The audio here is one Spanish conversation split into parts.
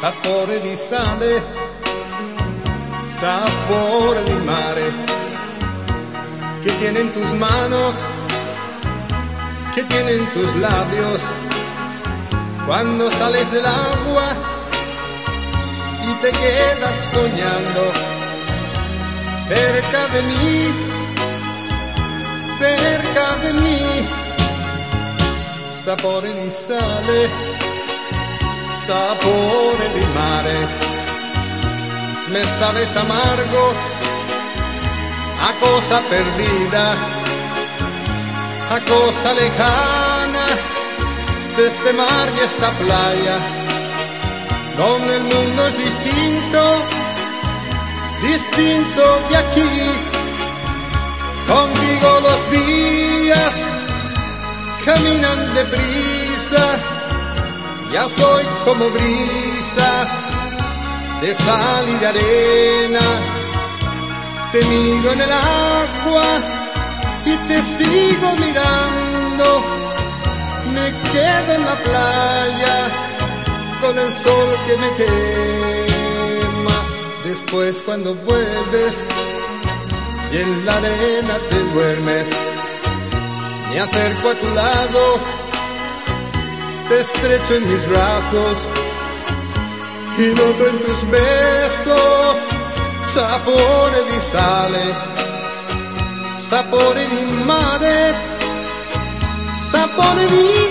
sapore di sale, sapore di mare, que tienen tus manos, que tienen tus labios, cuando sales del agua y te quedas soñando cerca de mí, cerca de mí, sapore di sale sapore di mare, me sabes amargo, a cosa perdida, a cosa lejana. De este mar y esta playa, donde el mundo es distinto, distinto de aquí, contigo los días caminan deprisa ya soy como brisa de sal y de arena. Te miro en el agua y te sigo mirando. Me quedo en la playa con el sol que me quema. Después cuando vuelves y en la arena te duermes, me acerco a tu lado te estrecho en mis brazos y noto en tus besos. Sapore di sale, sapore di mare, sapore di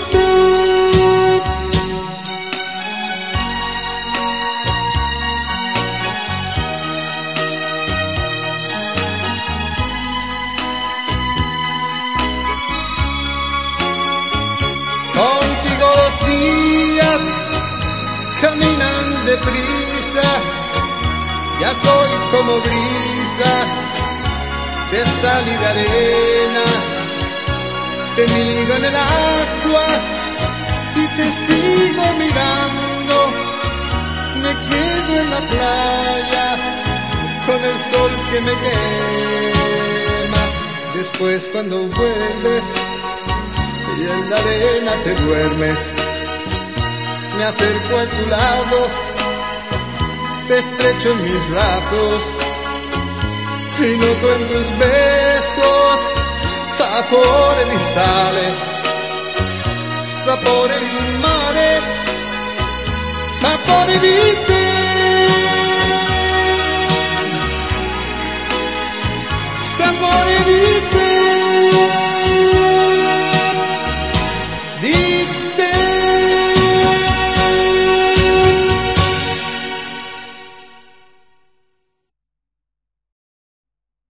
deprisa, ya soy como brisa de sal y de arena. Te miro en el agua y te sigo mirando. Me quedo en la playa con el sol que me quema. Después cuando vuelves y en la arena te duermes. Me acerco a tu lado, te estrecho en mis brazos y noto en tus besos sapore di sale, sapore di mare, sapore di te. Sapore.